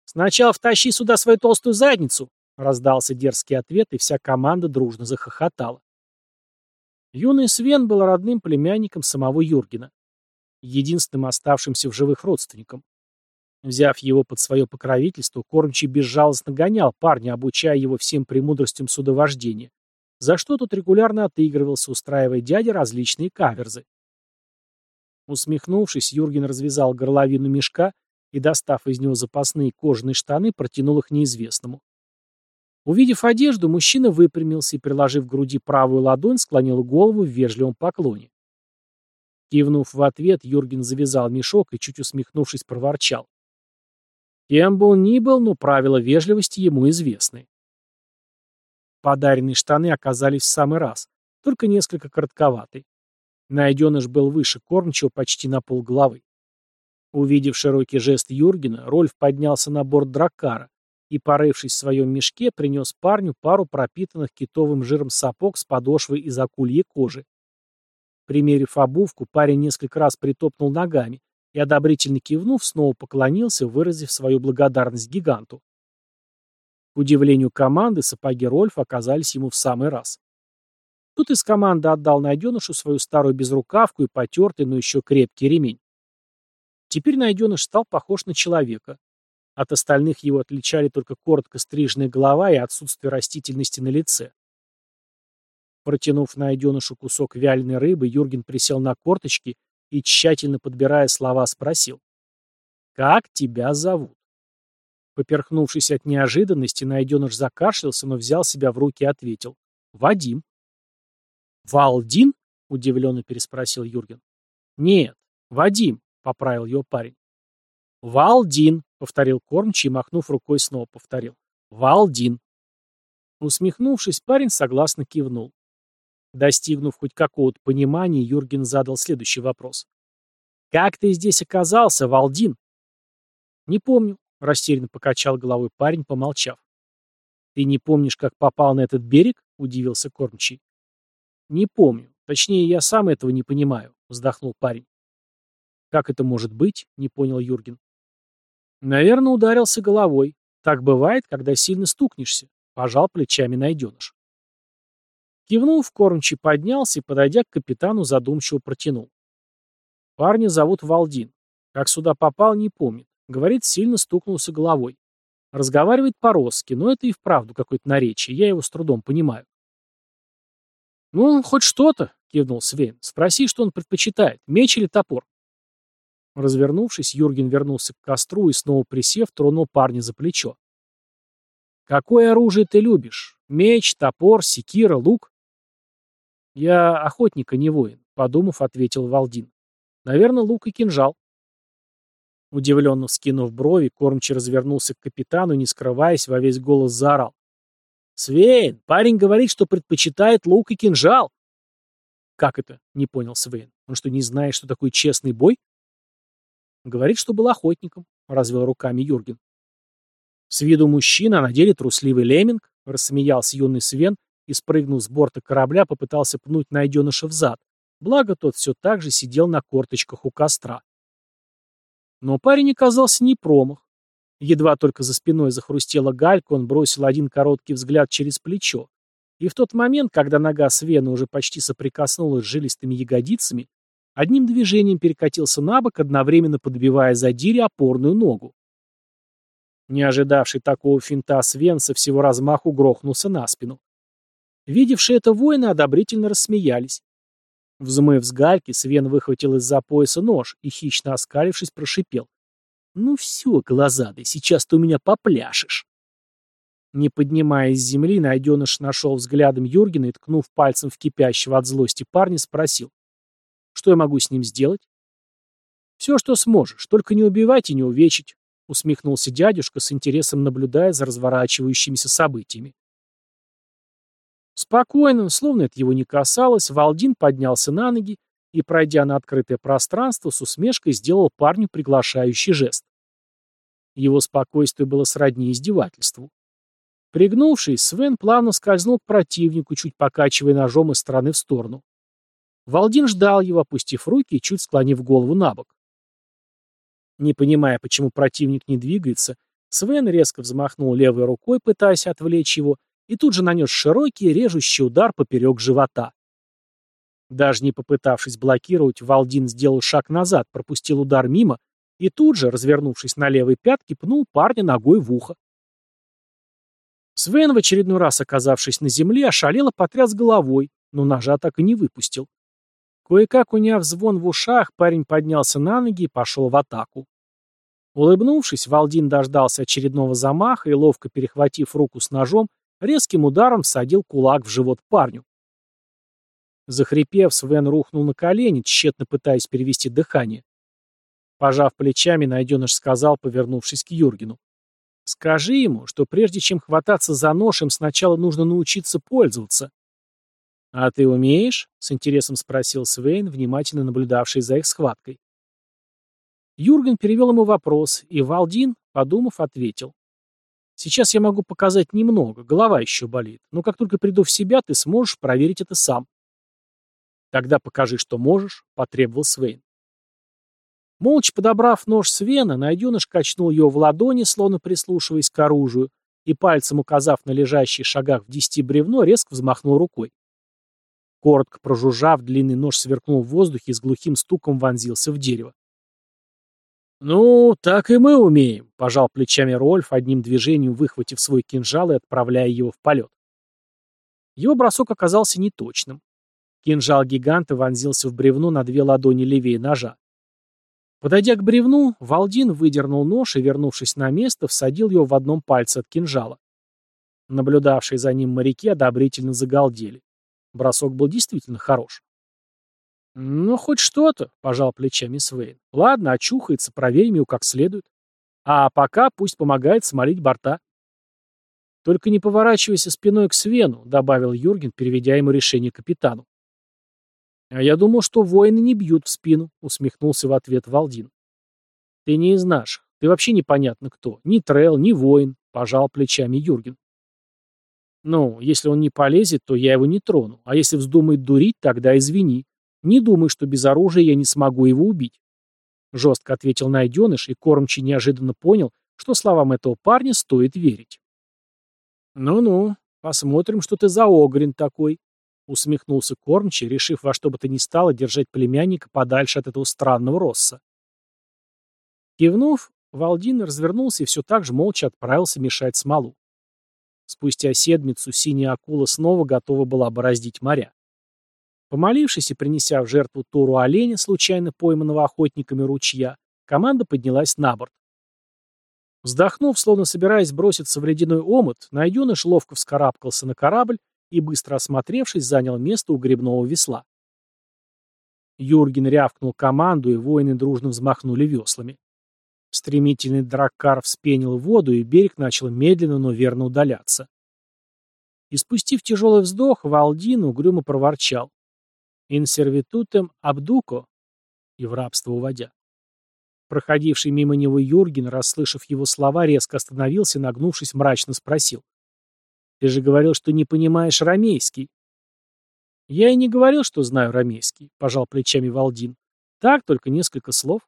«Сначала втащи сюда свою толстую задницу!» — раздался дерзкий ответ, и вся команда дружно захохотала. Юный Свен был родным племянником самого Юргена, единственным оставшимся в живых родственником. Взяв его под свое покровительство, кормчий безжалостно гонял парня, обучая его всем премудростям судовождения, за что тут регулярно отыгрывался, устраивая дяде различные каверзы. Усмехнувшись, Юрген развязал горловину мешка и, достав из него запасные кожаные штаны, протянул их неизвестному. Увидев одежду, мужчина выпрямился и, приложив к груди правую ладонь, склонил голову в вежливом поклоне. Кивнув в ответ, Юрген завязал мешок и, чуть усмехнувшись, проворчал. Кем бы он ни был, но правила вежливости ему известны. Подаренные штаны оказались в самый раз, только несколько коротковаты. Найденыш был выше кормчего почти на полглавы. Увидев широкий жест Юргена, Рольф поднялся на борт дракара и, порывшись в своем мешке, принес парню пару пропитанных китовым жиром сапог с подошвой из акульей кожи. Примерив обувку, парень несколько раз притопнул ногами, и, одобрительно кивнув, снова поклонился, выразив свою благодарность гиганту. К удивлению команды, сапоги Рольфа оказались ему в самый раз. Тут из команды отдал найденышу свою старую безрукавку и потертый, но еще крепкий ремень. Теперь найденыш стал похож на человека. От остальных его отличали только коротко стриженная голова и отсутствие растительности на лице. Протянув найденышу кусок вяленой рыбы, Юрген присел на корточки и, тщательно подбирая слова, спросил. «Как тебя зовут?» Поперхнувшись от неожиданности, найденыш закашлялся, но взял себя в руки и ответил. «Вадим». «Валдин?» — удивленно переспросил Юрген. «Нет, Вадим», — поправил его парень. «Валдин», — повторил кормчий махнув рукой, снова повторил. «Валдин». Усмехнувшись, парень согласно кивнул. Достигнув хоть какого-то понимания, Юрген задал следующий вопрос. «Как ты здесь оказался, Валдин?» «Не помню», — растерянно покачал головой парень, помолчав. «Ты не помнишь, как попал на этот берег?» — удивился кормчий. «Не помню. Точнее, я сам этого не понимаю», — вздохнул парень. «Как это может быть?» — не понял Юрген. «Наверное, ударился головой. Так бывает, когда сильно стукнешься», — пожал плечами найденыш. Кивнув, кормчий поднялся и, подойдя к капитану, задумчиво протянул. Парня зовут Валдин. Как сюда попал, не помнит. Говорит, сильно стукнулся головой. Разговаривает по-русски, но это и вправду какое-то наречие, я его с трудом понимаю. «Ну, хоть что-то», — кивнул Свен. «Спроси, что он предпочитает, меч или топор?» Развернувшись, Юрген вернулся к костру и, снова присев, тронул парня за плечо. «Какое оружие ты любишь? Меч, топор, секира, лук?» «Я охотник, а не воин», — подумав, ответил Валдин. «Наверное, лук и кинжал». Удивленно вскинув брови, кормчий развернулся к капитану не скрываясь, во весь голос заорал. «Свейн, парень говорит, что предпочитает лук и кинжал!» «Как это?» — не понял Свейн. «Он что, не знает, что такое честный бой?» «Говорит, что был охотником», — развел руками Юрген. «С виду мужчина, на деле трусливый лемминг», — рассмеялся юный Свен и, спрыгнув с борта корабля, попытался пнуть найденыша в благо тот все так же сидел на корточках у костра. Но парень оказался не промах. Едва только за спиной захрустела галька, он бросил один короткий взгляд через плечо. И в тот момент, когда нога Свена уже почти соприкоснулась с жилистыми ягодицами, одним движением перекатился на бок, одновременно подбивая задире опорную ногу. Не ожидавший такого финта Свен со всего размаху грохнулся на спину. Видевшие это воины одобрительно рассмеялись. Взмыв с гальки, Свен выхватил из-за пояса нож и, хищно оскалившись, прошипел. «Ну все, глазадый, сейчас ты у меня попляшешь». Не поднимаясь с земли, найденыш нашел взглядом Юргена и, ткнув пальцем в кипящего от злости парня, спросил. «Что я могу с ним сделать?» «Все, что сможешь, только не убивать и не увечить», усмехнулся дядюшка, с интересом наблюдая за разворачивающимися событиями. Спокойно, словно это его не касалось, Валдин поднялся на ноги и, пройдя на открытое пространство, с усмешкой сделал парню приглашающий жест. Его спокойствие было сродни издевательству. Пригнувшись, Свен плавно скользнул к противнику, чуть покачивая ножом из стороны в сторону. Валдин ждал его, опустив руки и чуть склонив голову на бок. Не понимая, почему противник не двигается, Свен резко взмахнул левой рукой, пытаясь отвлечь его, и тут же нанес широкий, режущий удар поперек живота. Даже не попытавшись блокировать, Валдин сделал шаг назад, пропустил удар мимо и тут же, развернувшись на левой пятке, пнул парня ногой в ухо. Свен, в очередной раз оказавшись на земле, ошалело потряс головой, но ножа так и не выпустил. Кое-как уняв звон в ушах, парень поднялся на ноги и пошел в атаку. Улыбнувшись, Валдин дождался очередного замаха и, ловко перехватив руку с ножом, резким ударом всадил кулак в живот парню. Захрипев, Свен рухнул на колени, тщетно пытаясь перевести дыхание. Пожав плечами, найденыш сказал, повернувшись к Юргену. «Скажи ему, что прежде чем хвататься за нож, им сначала нужно научиться пользоваться». «А ты умеешь?» — с интересом спросил Свейн, внимательно наблюдавший за их схваткой. Юрген перевел ему вопрос, и Валдин, подумав, ответил. Сейчас я могу показать немного, голова еще болит, но как только приду в себя, ты сможешь проверить это сам. Тогда покажи, что можешь, потребовал Свейн. Молча подобрав нож Свена, найденыш качнул его в ладони, словно прислушиваясь к оружию, и пальцем указав на лежащий шагах в десяти бревно, резко взмахнул рукой. Коротко прожужжав, длинный нож сверкнул в воздухе и с глухим стуком вонзился в дерево. «Ну, так и мы умеем», — пожал плечами Рольф, одним движением выхватив свой кинжал и отправляя его в полет. Его бросок оказался неточным. Кинжал гиганта вонзился в бревно на две ладони левее ножа. Подойдя к бревну, Валдин выдернул нож и, вернувшись на место, всадил его в одном пальце от кинжала. Наблюдавшие за ним моряки одобрительно загалдели. Бросок был действительно хорош. «Ну, хоть что-то», — пожал плечами Свейн. «Ладно, очухается, проверим его как следует. А пока пусть помогает смолить борта». «Только не поворачивайся спиной к Свену», — добавил Юрген, переведя ему решение капитану. «А я думал, что воины не бьют в спину», — усмехнулся в ответ Валдин. «Ты не из наших. Ты вообще непонятно кто. Ни Трел, ни воин», — пожал плечами Юрген. «Ну, если он не полезет, то я его не трону. А если вздумает дурить, тогда извини. Не думай, что без оружия я не смогу его убить. Жестко ответил найденыш, и кормчий неожиданно понял, что словам этого парня стоит верить. «Ну-ну, посмотрим, что ты за огрин такой», — усмехнулся кормчий, решив во что бы то ни стало держать племянника подальше от этого странного росса. Кивнув, Валдин развернулся и все так же молча отправился мешать смолу. Спустя седмицу синяя акула снова готова была бороздить моря. Помолившись и принеся в жертву туру оленя, случайно пойманного охотниками ручья, команда поднялась на борт. Вздохнув, словно собираясь броситься в ледяной омут, найденыш ловко вскарабкался на корабль и, быстро осмотревшись, занял место у грибного весла. Юрген рявкнул команду, и воины дружно взмахнули веслами. Стремительный драккар вспенил воду, и берег начал медленно, но верно удаляться. И спустив тяжелый вздох, Валдин угрюмо проворчал. «Инсервитутем абдуко» и в рабство уводя. Проходивший мимо него Юрген, расслышав его слова, резко остановился нагнувшись, мрачно спросил. «Ты же говорил, что не понимаешь рамейский». «Я и не говорил, что знаю рамейский», — пожал плечами Валдин. «Так, только несколько слов».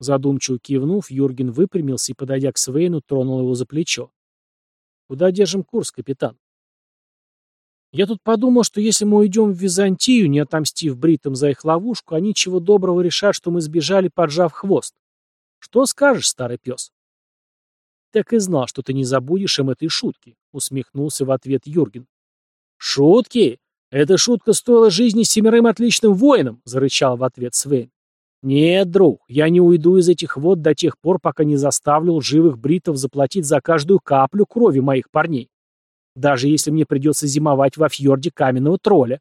Задумчиво кивнув, Юрген выпрямился и, подойдя к Свейну, тронул его за плечо. «Куда держим курс, капитан?» Я тут подумал, что если мы уйдем в Византию, не отомстив бритам за их ловушку, они чего доброго решат, что мы сбежали, поджав хвост. Что скажешь, старый пес? Так и знал, что ты не забудешь им этой шутки, усмехнулся в ответ Юрген. Шутки? Эта шутка стоила жизни семерым отличным воинам, зарычал в ответ Свейн. Нет, друг, я не уйду из этих вод до тех пор, пока не заставлю живых бритов заплатить за каждую каплю крови моих парней даже если мне придется зимовать во фьорде каменного тролля.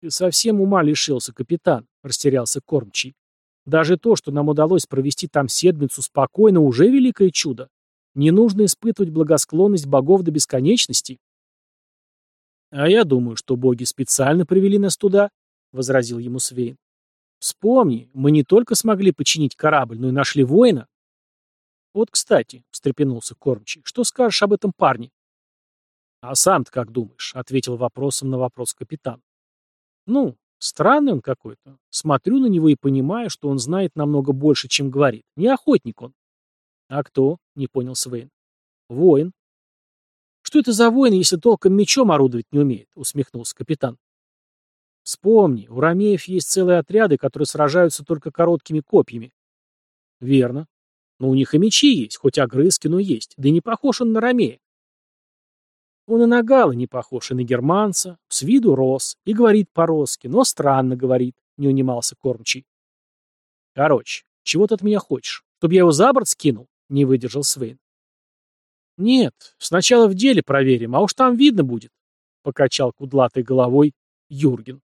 «Ты совсем ума лишился, капитан», — растерялся кормчий. «Даже то, что нам удалось провести там седмицу спокойно, уже великое чудо. Не нужно испытывать благосклонность богов до бесконечности». «А я думаю, что боги специально привели нас туда», — возразил ему Свейн. «Вспомни, мы не только смогли починить корабль, но и нашли воина». «Вот, кстати», — встрепенулся кормчий, — «что скажешь об этом парне?» «А сам-то как думаешь?» — ответил вопросом на вопрос капитан. «Ну, странный он какой-то. Смотрю на него и понимаю, что он знает намного больше, чем говорит. Не охотник он». «А кто?» — не понял Свейн. «Воин». «Что это за воин, если толком мечом орудовать не умеет?» — усмехнулся капитан. «Вспомни, у ромеев есть целые отряды, которые сражаются только короткими копьями». «Верно. Но у них и мечи есть, хоть огрызки, но есть. Да и не похож он на ромея. Он и на Гала не похож, и на германца, с виду рос, и говорит по-русски, но странно говорит, не унимался кормчий. Короче, чего ты от меня хочешь? Чтобы я его за борт скинул? Не выдержал Свейн. Нет, сначала в деле проверим, а уж там видно будет, покачал кудлатой головой Юрген.